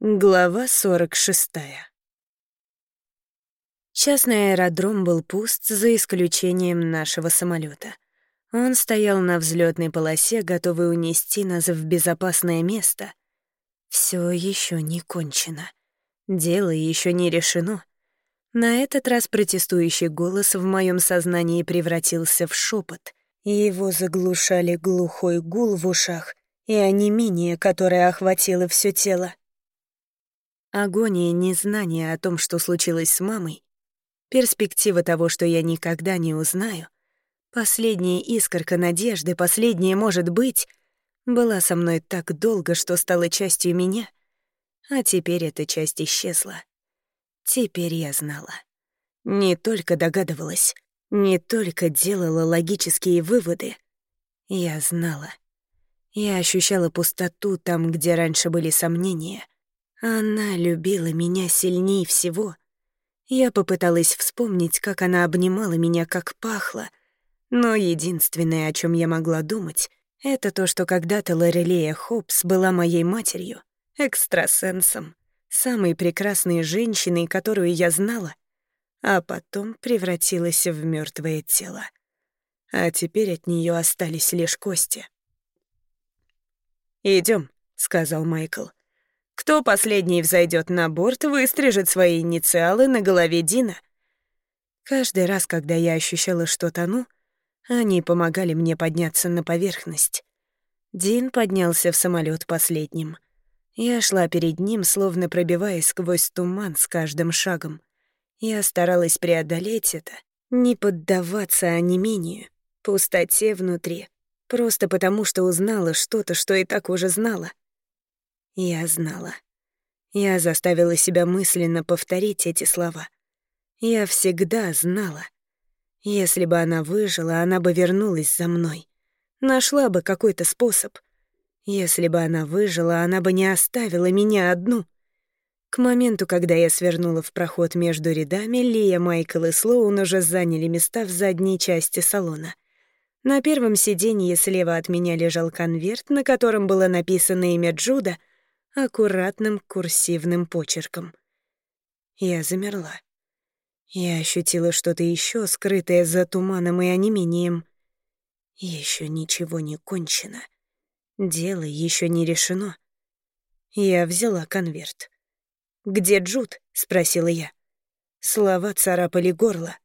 Глава 46. Частный аэродром был пуст, за исключением нашего самолета. Он стоял на взлетной полосе, готовый унести нас в безопасное место. Все еще не кончено. Дело еще не решено. На этот раз протестующий голос в моем сознании превратился в шепот, и его заглушали глухой гул в ушах и онемение, которое охватило все тело. Агония незнания о том, что случилось с мамой, перспектива того, что я никогда не узнаю, последняя искорка надежды, последняя, может быть, была со мной так долго, что стала частью меня, а теперь эта часть исчезла. Теперь я знала. Не только догадывалась, не только делала логические выводы. Я знала. Я ощущала пустоту там, где раньше были сомнения — она любила меня сильнее всего. Я попыталась вспомнить, как она обнимала меня, как пахло. Но единственное, о чем я могла думать, это то, что когда-то Лорелея Хопс была моей матерью, экстрасенсом, самой прекрасной женщиной, которую я знала, а потом превратилась в мертвое тело. А теперь от нее остались лишь кости. Идем, сказал Майкл. Кто последний взойдет на борт, выстрижет свои инициалы на голове Дина. Каждый раз, когда я ощущала, что тону, они помогали мне подняться на поверхность. Дин поднялся в самолет последним. Я шла перед ним, словно пробиваясь сквозь туман с каждым шагом. Я старалась преодолеть это, не поддаваться онемению, пустоте внутри, просто потому что узнала что-то, что и так уже знала. Я знала. Я заставила себя мысленно повторить эти слова. Я всегда знала. Если бы она выжила, она бы вернулась за мной. Нашла бы какой-то способ. Если бы она выжила, она бы не оставила меня одну. К моменту, когда я свернула в проход между рядами, Лия, Майкл и Слоун уже заняли места в задней части салона. На первом сиденье слева от меня лежал конверт, на котором было написано имя Джуда — аккуратным курсивным почерком. Я замерла. Я ощутила что-то еще, скрытое за туманом и онемением. Еще ничего не кончено. Дело еще не решено. Я взяла конверт. «Где Джуд?» — спросила я. Слова царапали горло.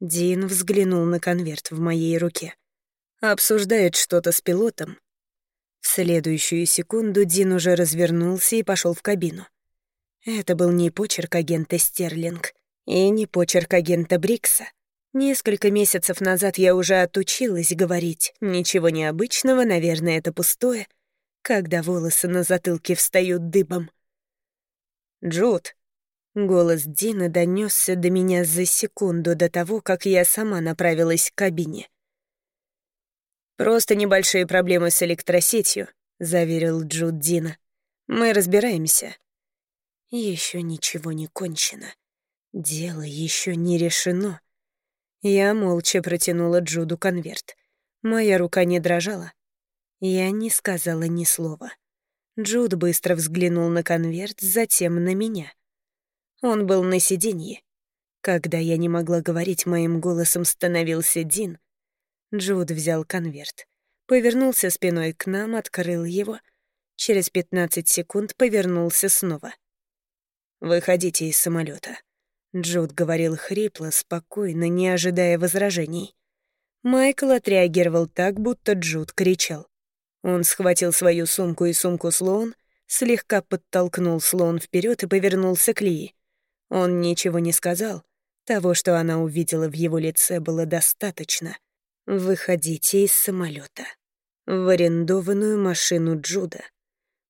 Дин взглянул на конверт в моей руке. Обсуждает что-то с пилотом, в следующую секунду Дин уже развернулся и пошел в кабину. Это был не почерк агента Стерлинг и не почерк агента Брикса. Несколько месяцев назад я уже отучилась говорить «ничего необычного, наверное, это пустое», когда волосы на затылке встают дыбом. «Джуд!» — голос Дина донесся до меня за секунду до того, как я сама направилась к кабине. «Просто небольшие проблемы с электросетью», — заверил Джуд Дина. «Мы разбираемся». Еще ничего не кончено. Дело еще не решено. Я молча протянула Джуду конверт. Моя рука не дрожала. Я не сказала ни слова. Джуд быстро взглянул на конверт, затем на меня. Он был на сиденье. Когда я не могла говорить, моим голосом становился Дин, Джуд взял конверт. Повернулся спиной к нам, открыл его. Через 15 секунд повернулся снова. «Выходите из самолета. Джуд говорил хрипло, спокойно, не ожидая возражений. Майкл отреагировал так, будто Джуд кричал. Он схватил свою сумку и сумку Слоун, слегка подтолкнул Слоун вперед и повернулся к Лии. Он ничего не сказал. Того, что она увидела в его лице, было достаточно. Выходите из самолета. В арендованную машину Джуда.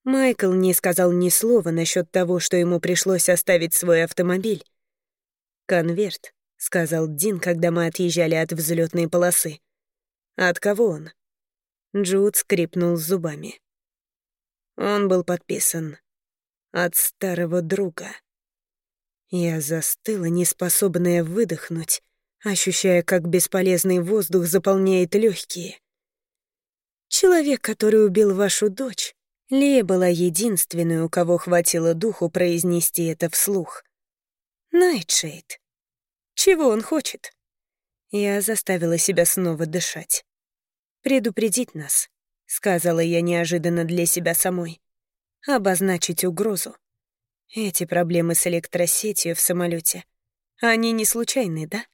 Майкл не сказал ни слова насчет того, что ему пришлось оставить свой автомобиль. «Конверт», — сказал Дин, когда мы отъезжали от взлетной полосы. «От кого он?» Джуд скрипнул зубами. Он был подписан «От старого друга». Я застыла, неспособная выдохнуть, ощущая, как бесполезный воздух заполняет легкие. «Человек, который убил вашу дочь, Лия была единственной, у кого хватило духу произнести это вслух. «Найтшейд. Чего он хочет?» Я заставила себя снова дышать. «Предупредить нас», — сказала я неожиданно для себя самой. «Обозначить угрозу. Эти проблемы с электросетью в самолете, они не случайны, да?»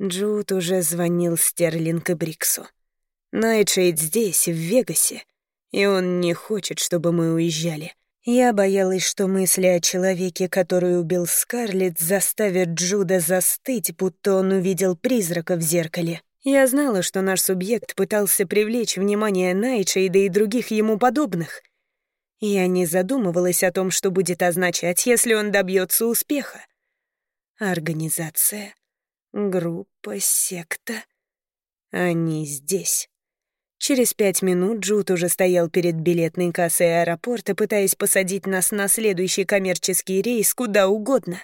Джуд уже звонил Стерлинг и Бриксу. Найтшейд здесь, в Вегасе, и он не хочет, чтобы мы уезжали. Я боялась, что мысли о человеке, который убил Скарлетт, заставят Джуда застыть, будто он увидел призрака в зеркале. Я знала, что наш субъект пытался привлечь внимание Найтшейда и других ему подобных. Я не задумывалась о том, что будет означать, если он добьется успеха. Организация, группа, секта. Они здесь. Через пять минут Джуд уже стоял перед билетной кассой аэропорта, пытаясь посадить нас на следующий коммерческий рейс куда угодно.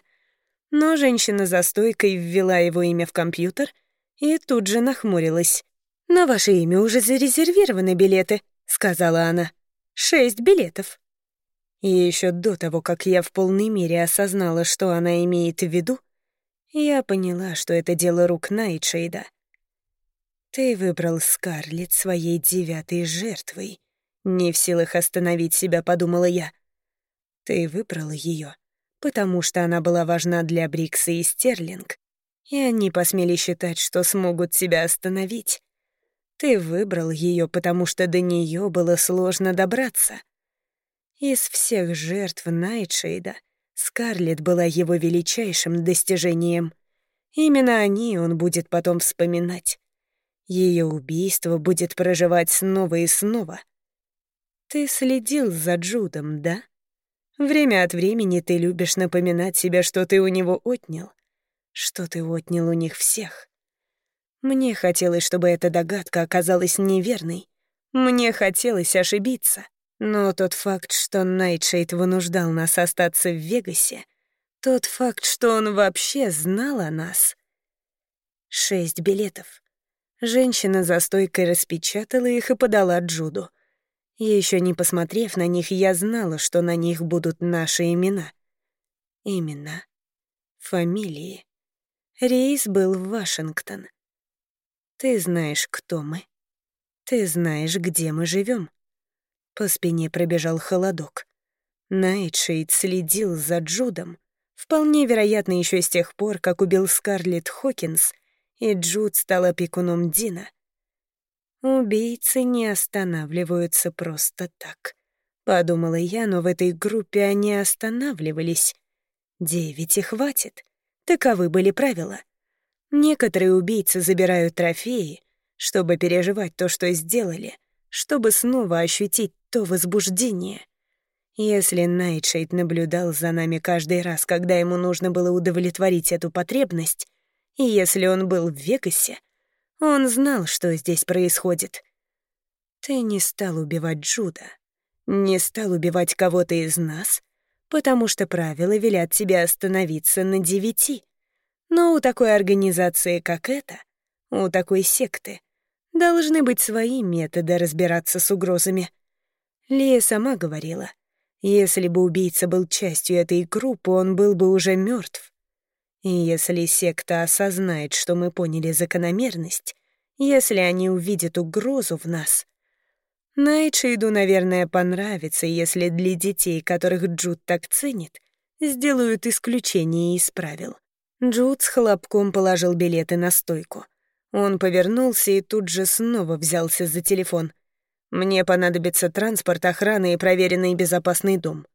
Но женщина за стойкой ввела его имя в компьютер и тут же нахмурилась. «На ваше имя уже зарезервированы билеты», — сказала она. «Шесть билетов». И еще до того, как я в полной мере осознала, что она имеет в виду, я поняла, что это дело рук Найтшейда — ты выбрал Скарлетт своей девятой жертвой. Не в силах остановить себя, подумала я. Ты выбрал ее, потому что она была важна для Брикса и Стерлинг, и они посмели считать, что смогут тебя остановить. Ты выбрал ее, потому что до нее было сложно добраться. Из всех жертв Найтшейда Скарлетт была его величайшим достижением. Именно о ней он будет потом вспоминать. Ее убийство будет проживать снова и снова. Ты следил за Джудом, да? Время от времени ты любишь напоминать себе, что ты у него отнял, что ты отнял у них всех. Мне хотелось, чтобы эта догадка оказалась неверной. Мне хотелось ошибиться. Но тот факт, что Найтшейд вынуждал нас остаться в Вегасе, тот факт, что он вообще знал о нас. Шесть билетов. Женщина за стойкой распечатала их и подала Джуду. Еще не посмотрев на них, я знала, что на них будут наши имена. Имена. Фамилии. Рейс был в Вашингтон. Ты знаешь, кто мы. Ты знаешь, где мы живем. По спине пробежал холодок. Найтшейд следил за Джудом. Вполне вероятно, еще с тех пор, как убил Скарлетт Хокинс — и Джуд стал опекуном Дина. Убийцы не останавливаются просто так. Подумала я, но в этой группе они останавливались. Девять и хватит. Таковы были правила. Некоторые убийцы забирают трофеи, чтобы переживать то, что сделали, чтобы снова ощутить то возбуждение. Если Найтшейд наблюдал за нами каждый раз, когда ему нужно было удовлетворить эту потребность, и если он был в Вегасе, он знал, что здесь происходит. Ты не стал убивать Джуда, не стал убивать кого-то из нас, потому что правила велят тебе остановиться на девяти. Но у такой организации, как эта, у такой секты, должны быть свои методы разбираться с угрозами. Лия сама говорила, если бы убийца был частью этой группы, он был бы уже мертв. И если секта осознает, что мы поняли закономерность, если они увидят угрозу в нас, Найтшейду, наверное, понравится, если для детей, которых Джуд так ценит, сделают исключение из правил. Джуд с хлопком положил билеты на стойку. Он повернулся и тут же снова взялся за телефон. «Мне понадобится транспорт, охрана и проверенный безопасный дом.